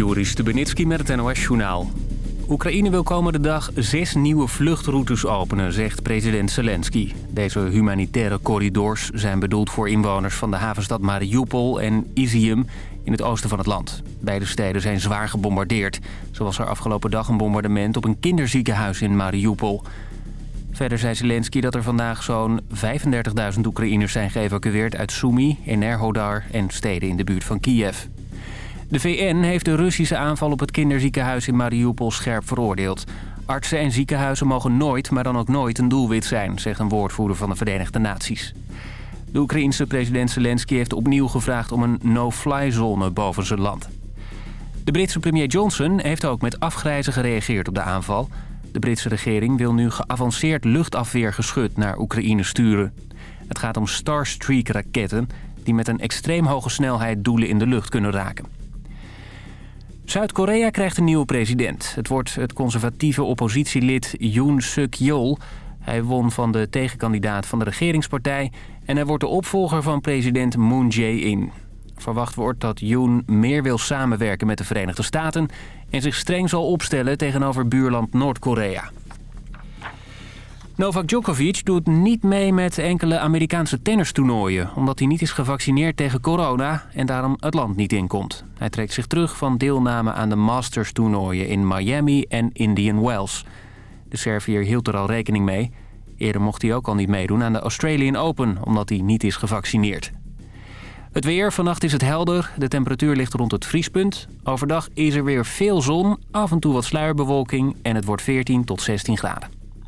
Joris Stubenitski met het NOS-journaal. Oekraïne wil komende dag zes nieuwe vluchtroutes openen, zegt president Zelensky. Deze humanitaire corridors zijn bedoeld voor inwoners van de havenstad Mariupol en Izium in het oosten van het land. Beide steden zijn zwaar gebombardeerd. Zo was er afgelopen dag een bombardement op een kinderziekenhuis in Mariupol. Verder zei Zelensky dat er vandaag zo'n 35.000 Oekraïners zijn geëvacueerd uit Sumy, Enerhodar en steden in de buurt van Kiev. De VN heeft de Russische aanval op het kinderziekenhuis in Mariupol scherp veroordeeld. Artsen en ziekenhuizen mogen nooit, maar dan ook nooit een doelwit zijn, zegt een woordvoerder van de Verenigde Naties. De Oekraïense president Zelensky heeft opnieuw gevraagd om een no-fly zone boven zijn land. De Britse premier Johnson heeft ook met afgrijzen gereageerd op de aanval. De Britse regering wil nu geavanceerd luchtafweergeschut naar Oekraïne sturen. Het gaat om Starstreak-raketten die met een extreem hoge snelheid doelen in de lucht kunnen raken. Zuid-Korea krijgt een nieuwe president. Het wordt het conservatieve oppositielid Yoon Suk-yeol. Hij won van de tegenkandidaat van de regeringspartij... en hij wordt de opvolger van president Moon Jae-in. Verwacht wordt dat Yoon meer wil samenwerken met de Verenigde Staten... en zich streng zal opstellen tegenover buurland Noord-Korea. Novak Djokovic doet niet mee met enkele Amerikaanse tennistoernooien... omdat hij niet is gevaccineerd tegen corona en daarom het land niet inkomt. Hij trekt zich terug van deelname aan de Masters-toernooien in Miami en Indian Wells. De Serviër hield er al rekening mee. Eerder mocht hij ook al niet meedoen aan de Australian Open... omdat hij niet is gevaccineerd. Het weer, vannacht is het helder. De temperatuur ligt rond het vriespunt. Overdag is er weer veel zon, af en toe wat sluierbewolking... en het wordt 14 tot 16 graden.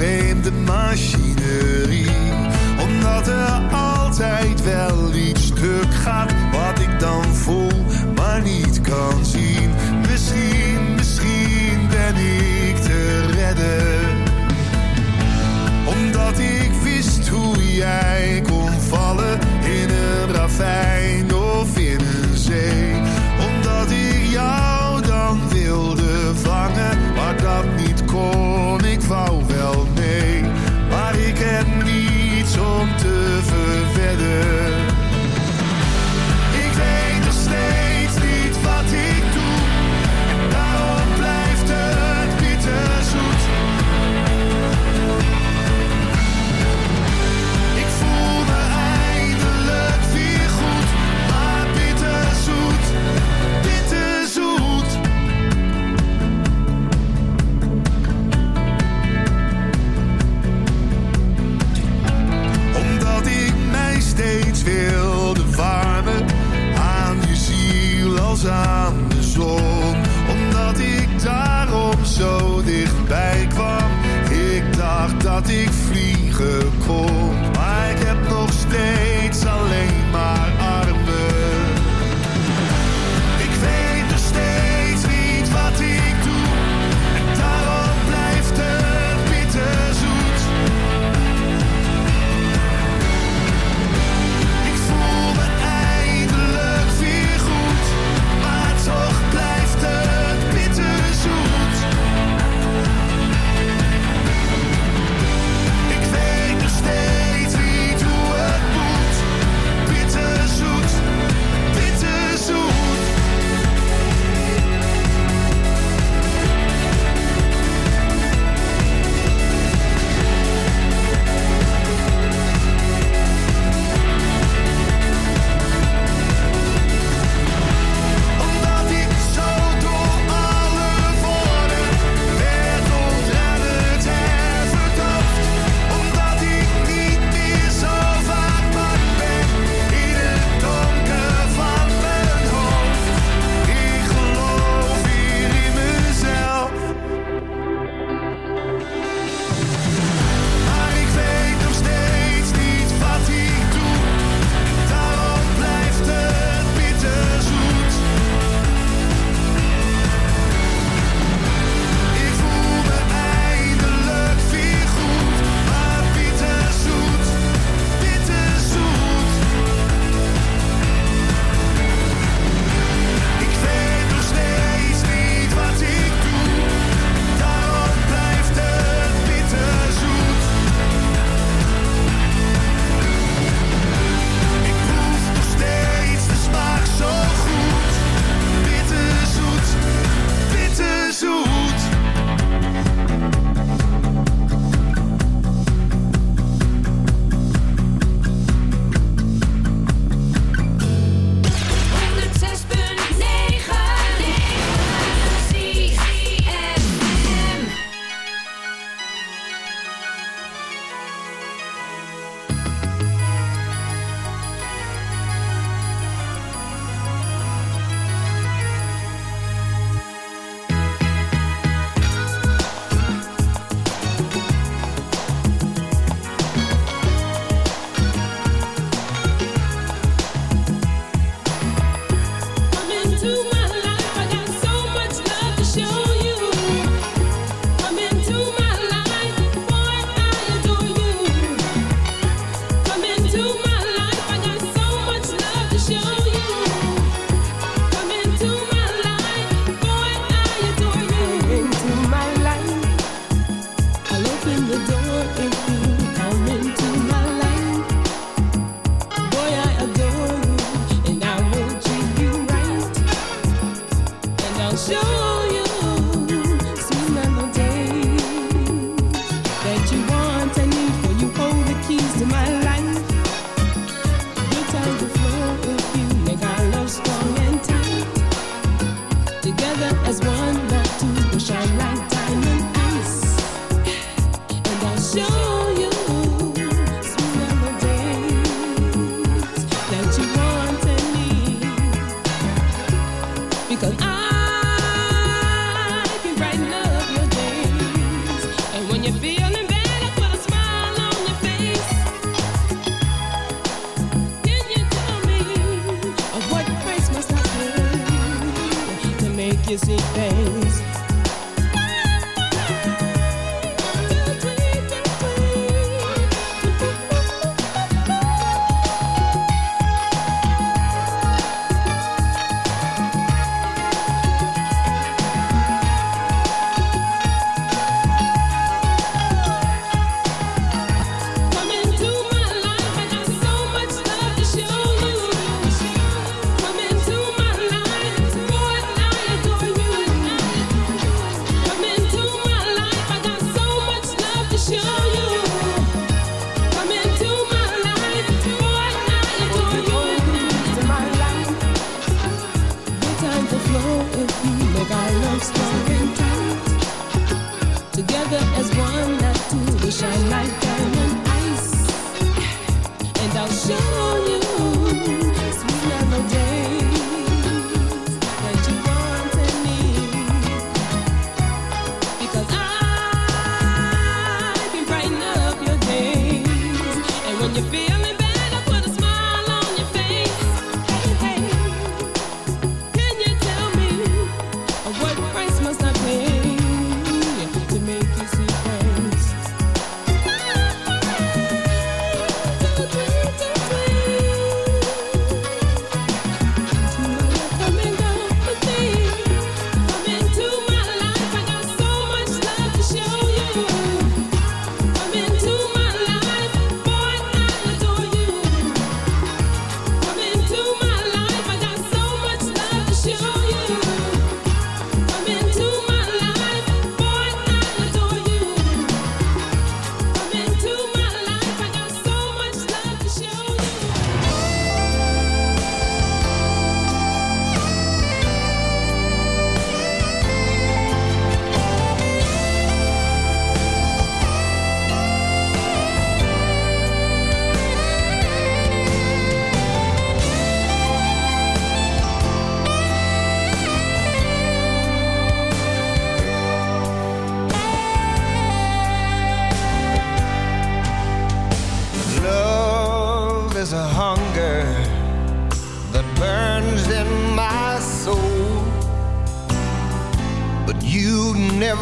neem de machinerie. Omdat er altijd wel iets stuk gaat wat ik dan voel, maar niet kan zien. Misschien, misschien ben ik te redden. Omdat ik wist hoe jij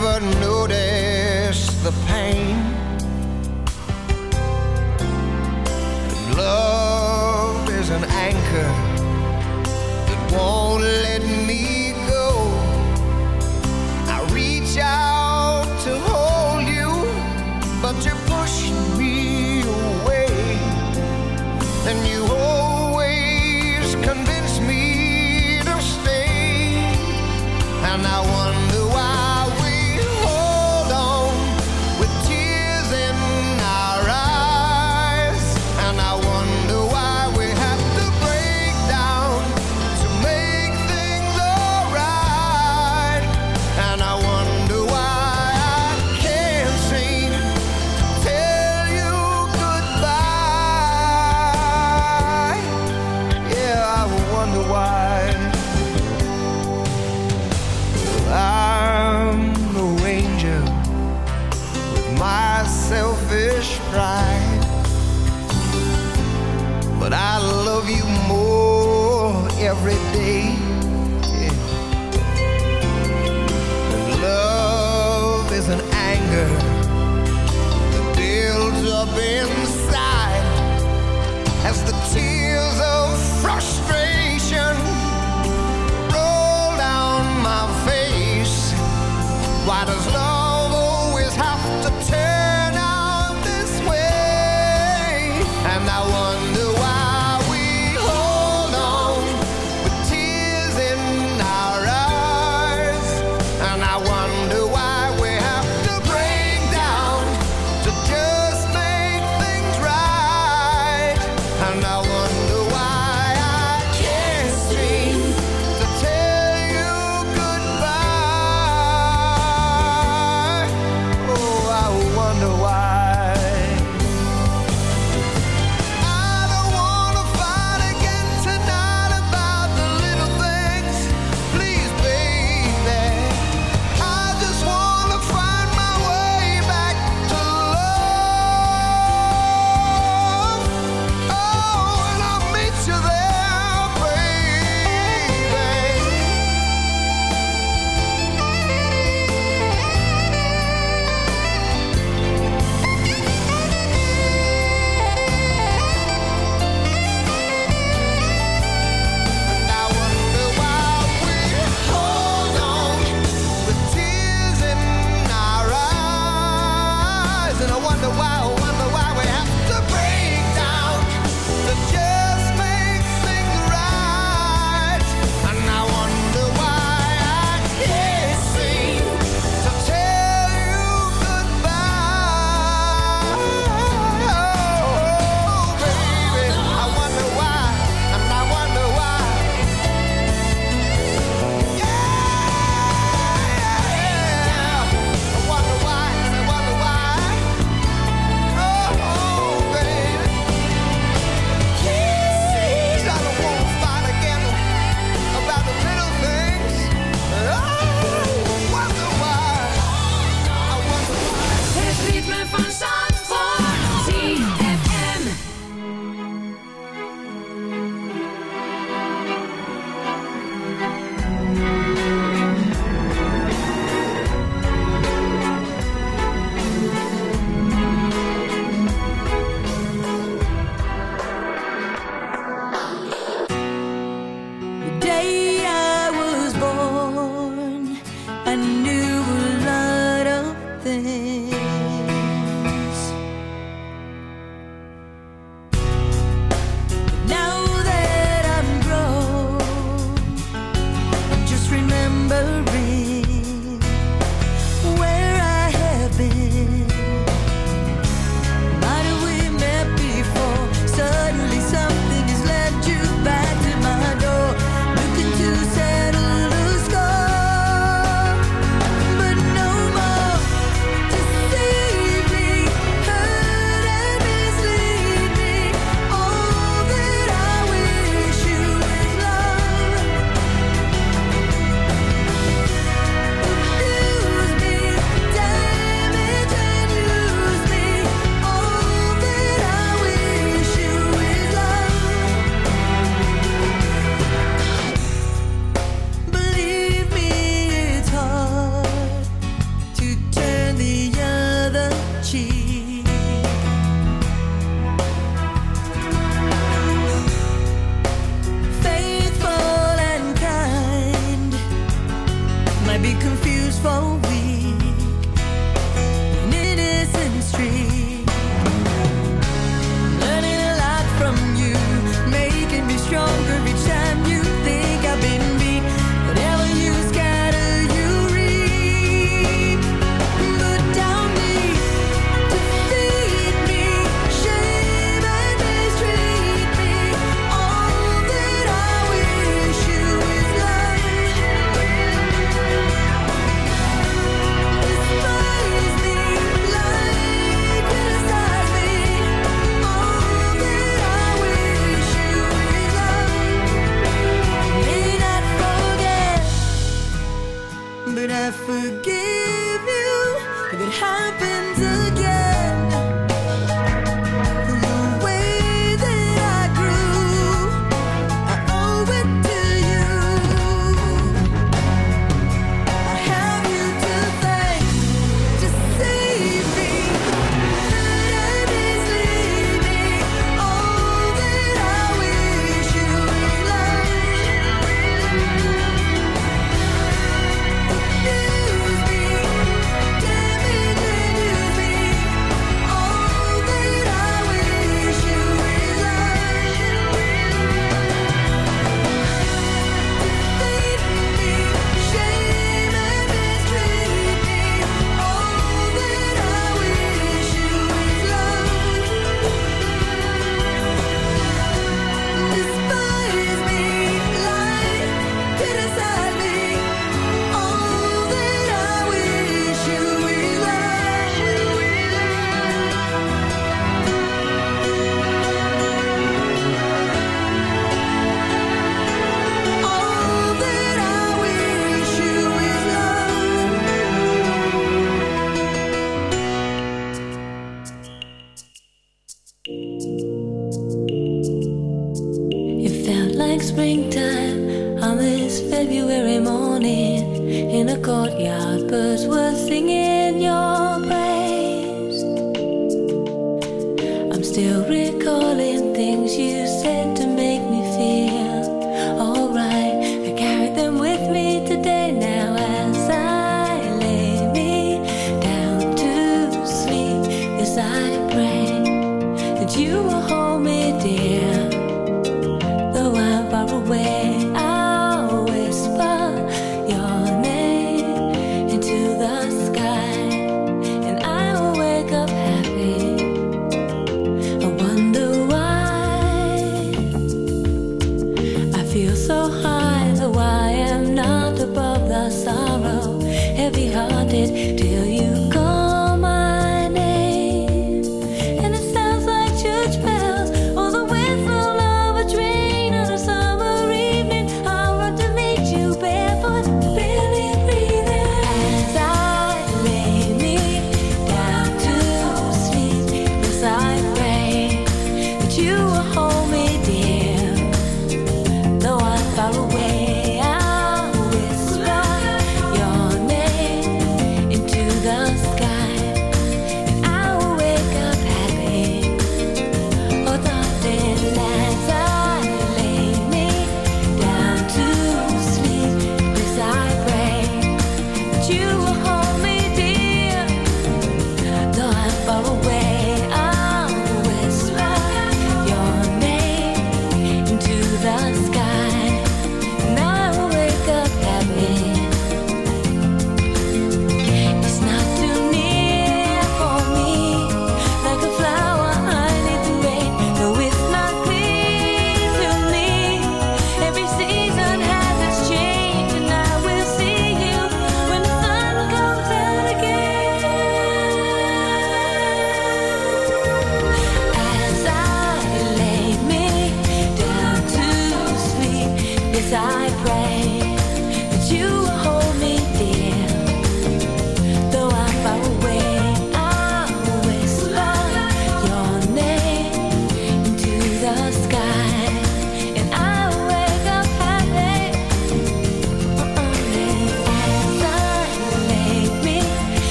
never notice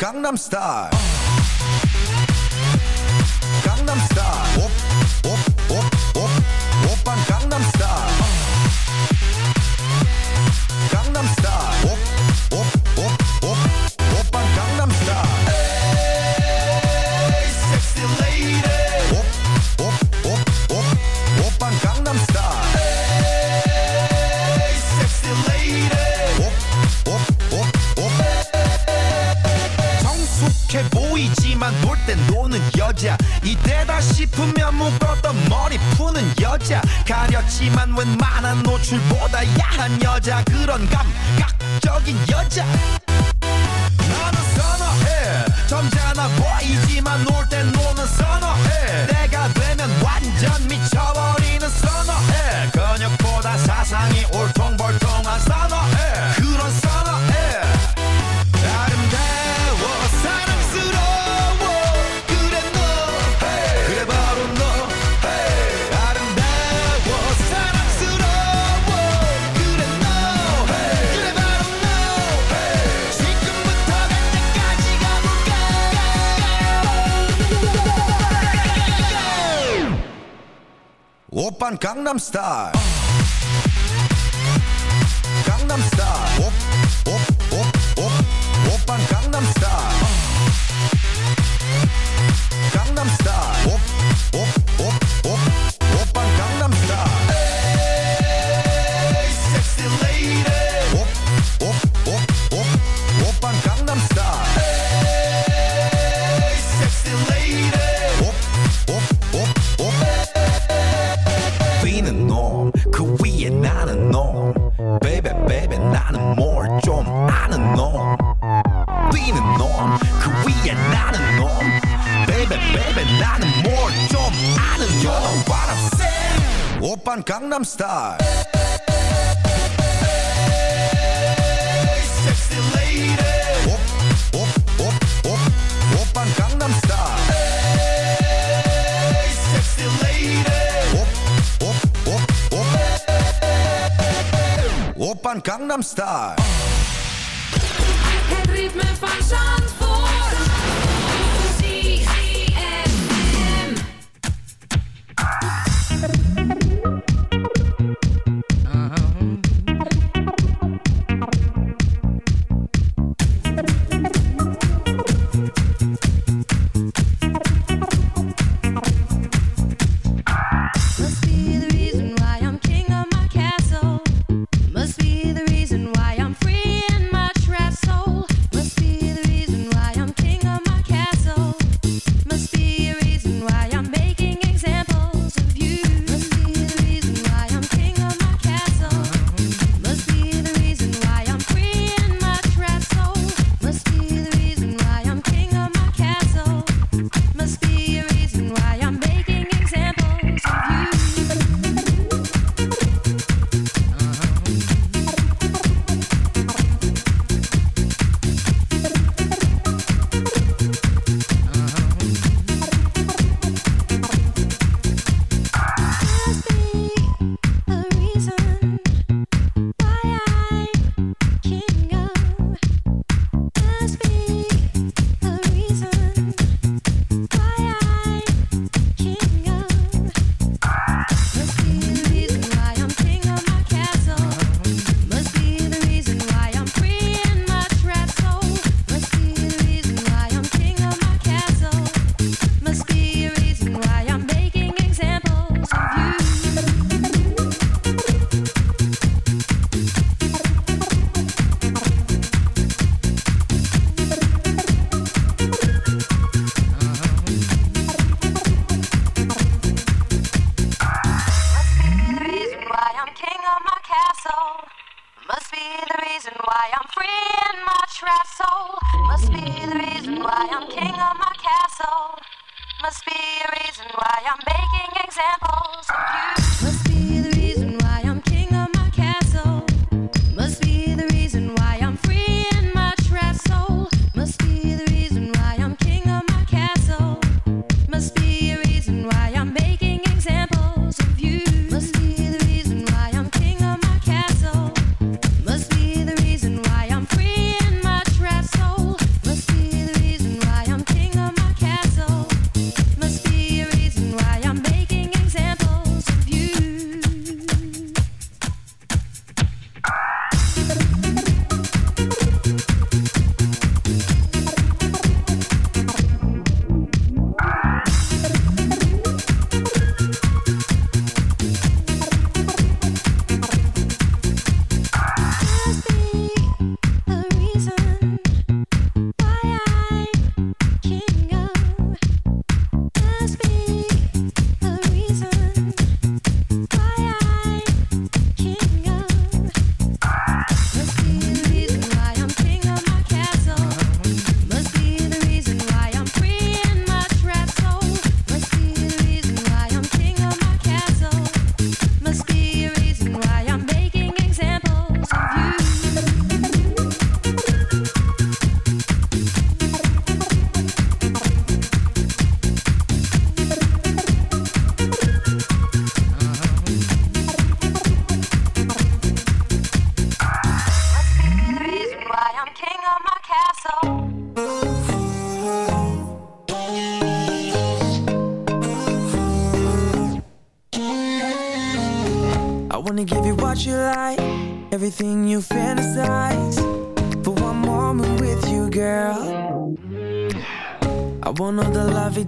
Gangnam Style. star. star. Gangnam star.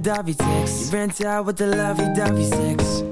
Lovey-dovey sex. You rent out with the lovey-dovey sex.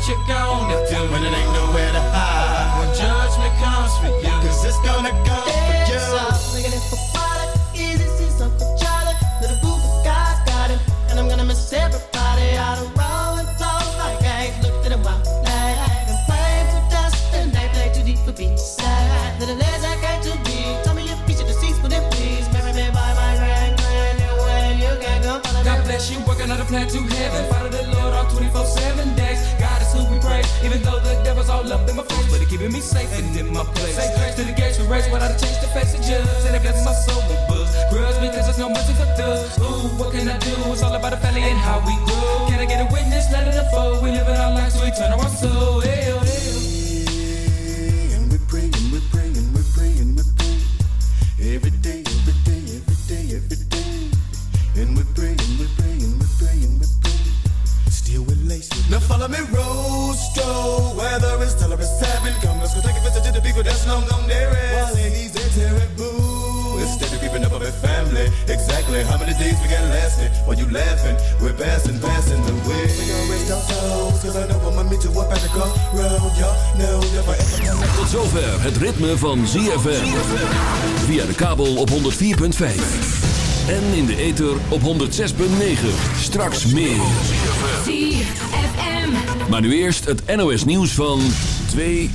what you gonna do when it ain't nowhere to hide. When judgment comes for you, cause it's gonna come for you. I'm gonna miss everybody out of roll and flow like I ain't looked at a while night. And playing for dust and they play too deep for being sad. Little as I got to be, tell me if you're deceased, but then please marry me by my. You go God bless you, on plan to heaven. love in my face, but it keeping me safe and in my place. Say grace to the gates we race, but I'd change the face of judge. And I bless my soul with buzz. Grudge because there's no mercy for thugs. Ooh, what can I do? It's all about the family and how we grew. Can I get a witness? Let it unfold. We living our lives, we turn our soul. Hey. We're passing, passing the way. Tot zover het ritme van ZFM. Via de kabel op 104.5. En in de ether op 106.9. Straks meer. Maar nu eerst het NOS nieuws van 2